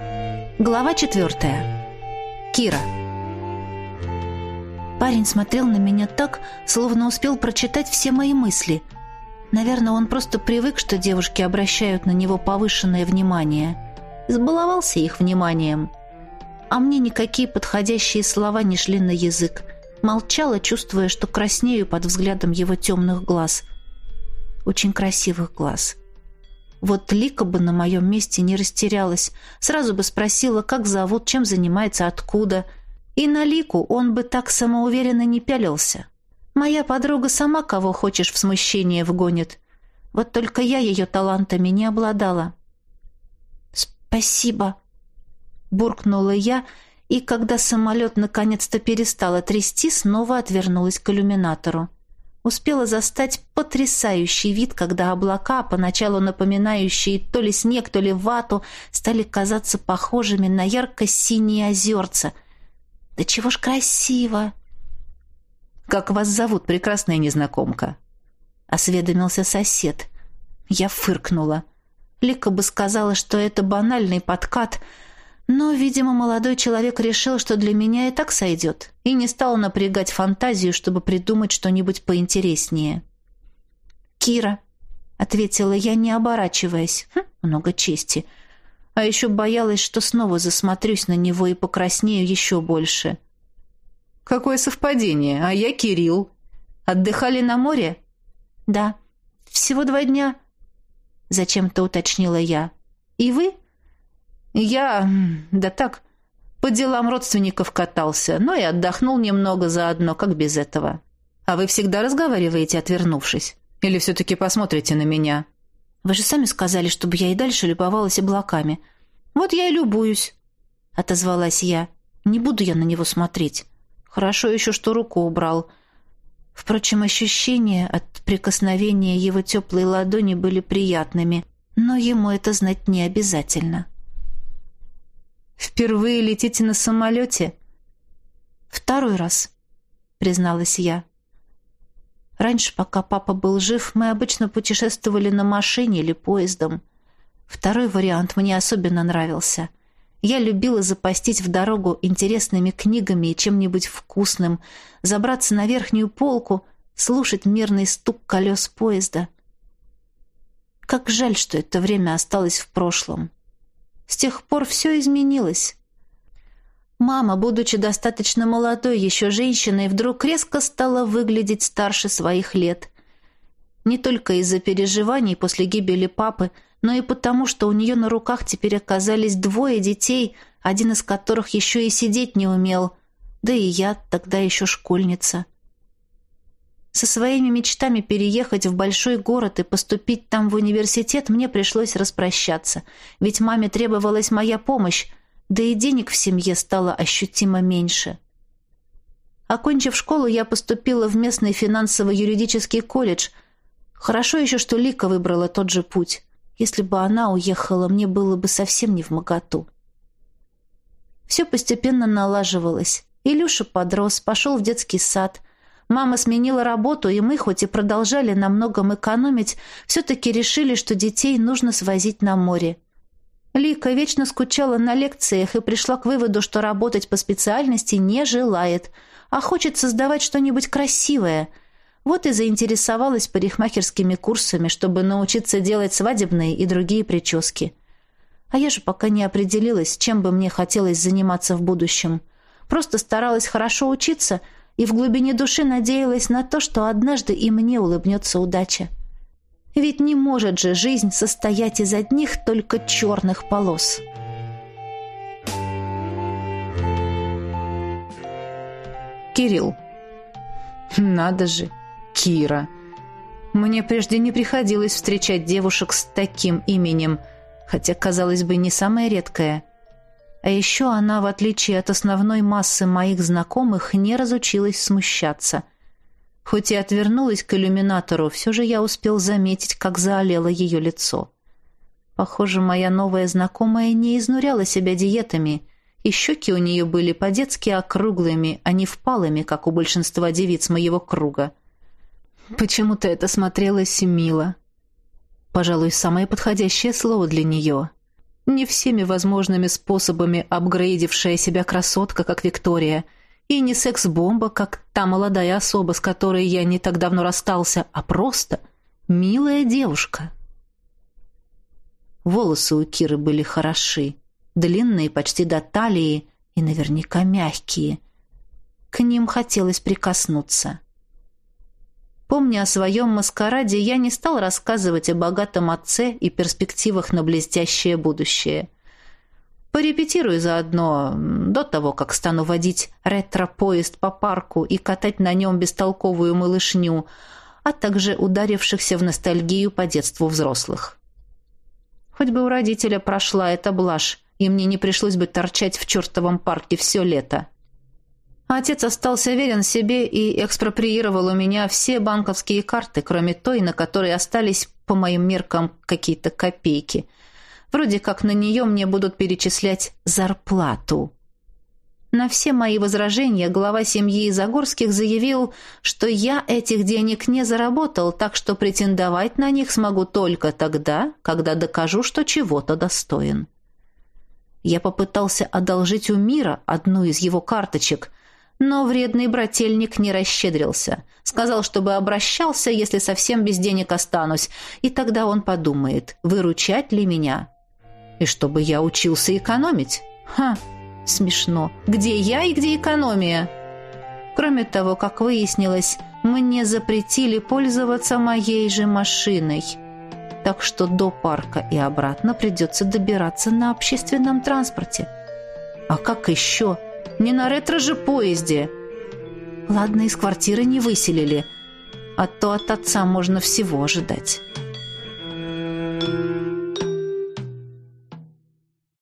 Глава четвертая. Кира. Парень смотрел на меня так, словно успел прочитать все мои мысли. Наверное, он просто привык, что девушки обращают на него повышенное внимание. Сбаловался их вниманием. А мне никакие подходящие слова не шли на язык. Молчала, чувствуя, что краснею под взглядом его темных глаз. Очень красивых глаз. Вот Лика бы на моем месте не растерялась. Сразу бы спросила, как зовут, чем занимается, откуда. И на Лику он бы так самоуверенно не пялился. Моя подруга сама кого хочешь в смущение вгонит. Вот только я ее талантами не обладала. «Спасибо», — буркнула я, и когда самолет наконец-то перестала трясти, снова отвернулась к иллюминатору успела застать потрясающий вид, когда облака, поначалу напоминающие то ли снег, то ли вату, стали казаться похожими на ярко-синие озерца. Да чего ж красиво! «Как вас зовут, прекрасная незнакомка?» — осведомился сосед. Я фыркнула. Лика бы сказала, что это банальный подкат — но, видимо, молодой человек решил, что для меня и так сойдет, и не стал напрягать фантазию, чтобы придумать что-нибудь поинтереснее. «Кира», — ответила я, не оборачиваясь. Хм, много чести. А еще боялась, что снова засмотрюсь на него и покраснею еще больше. «Какое совпадение! А я Кирилл. Отдыхали на море?» «Да. Всего два дня», — зачем-то уточнила я. «И вы?» Я, да так, по делам родственников катался, но и отдохнул немного заодно, как без этого. А вы всегда разговариваете, отвернувшись? Или все-таки посмотрите на меня? Вы же сами сказали, чтобы я и дальше любовалась облаками. Вот я и любуюсь, отозвалась я. Не буду я на него смотреть. Хорошо еще, что руку убрал. Впрочем, ощущения от прикосновения его теплой ладони были приятными, но ему это знать не обязательно. — Впервые летите на самолете?» «Второй раз», — призналась я. Раньше, пока папа был жив, мы обычно путешествовали на машине или поездом. Второй вариант мне особенно нравился. Я любила запастись в дорогу интересными книгами и чем-нибудь вкусным, забраться на верхнюю полку, слушать мирный стук колес поезда. Как жаль, что это время осталось в прошлом. С тех пор все изменилось. Мама, будучи достаточно молодой еще женщиной, вдруг резко стала выглядеть старше своих лет. Не только из-за переживаний после гибели папы, но и потому, что у нее на руках теперь оказались двое детей, один из которых еще и сидеть не умел, да и я тогда еще школьница. Со своими мечтами переехать в большой город и поступить там в университет мне пришлось распрощаться, ведь маме требовалась моя помощь, да и денег в семье стало ощутимо меньше. Окончив школу, я поступила в местный финансово-юридический колледж. Хорошо еще, что Лика выбрала тот же путь. Если бы она уехала, мне было бы совсем не в моготу. Все постепенно налаживалось. Илюша подрос, пошел в детский сад – Мама сменила работу, и мы, хоть и продолжали на многом экономить, все-таки решили, что детей нужно свозить на море. Лика вечно скучала на лекциях и пришла к выводу, что работать по специальности не желает, а хочет создавать что-нибудь красивое. Вот и заинтересовалась парикмахерскими курсами, чтобы научиться делать свадебные и другие прически. А я же пока не определилась, чем бы мне хотелось заниматься в будущем. Просто старалась хорошо учиться – и в глубине души надеялась на то, что однажды и мне улыбнется удача. Ведь не может же жизнь состоять из одних только черных полос. Кирилл. Надо же, Кира. Мне прежде не приходилось встречать девушек с таким именем, хотя, казалось бы, не самое редкое. А еще она, в отличие от основной массы моих знакомых, не разучилась смущаться. Хоть и отвернулась к иллюминатору, все же я успел заметить, как заолело ее лицо. Похоже, моя новая знакомая не изнуряла себя диетами, и щеки у нее были по-детски округлыми, а не впалыми, как у большинства девиц моего круга. Почему-то это смотрелось мило. Пожалуй, самое подходящее слово для нее — Не всеми возможными способами апгрейдившая себя красотка, как Виктория, и не секс-бомба, как та молодая особа, с которой я не так давно расстался, а просто милая девушка. Волосы у Киры были хороши, длинные почти до талии и наверняка мягкие. К ним хотелось прикоснуться. Помня о своем маскараде, я не стал рассказывать о богатом отце и перспективах на блестящее будущее. Порепетирую заодно, до того, как стану водить ретро-поезд по парку и катать на нем бестолковую малышню, а также ударившихся в ностальгию по детству взрослых. Хоть бы у родителя прошла эта блажь, и мне не пришлось бы торчать в чертовом парке все лето. Отец остался верен себе и экспроприировал у меня все банковские карты, кроме той, на которой остались, по моим меркам, какие-то копейки. Вроде как на нее мне будут перечислять зарплату. На все мои возражения глава семьи Загорских заявил, что я этих денег не заработал, так что претендовать на них смогу только тогда, когда докажу, что чего-то достоин. Я попытался одолжить у мира одну из его карточек, но вредный брательник не расщедрился. Сказал, чтобы обращался, если совсем без денег останусь, и тогда он подумает, выручать ли меня. И чтобы я учился экономить. Ха, смешно. Где я и где экономия? Кроме того, как выяснилось, мне запретили пользоваться моей же машиной. Так что до парка и обратно придется добираться на общественном транспорте. А как еще? Не на ретро же поезде. Ладно, из квартиры не выселили, а то от отца можно всего ожидать.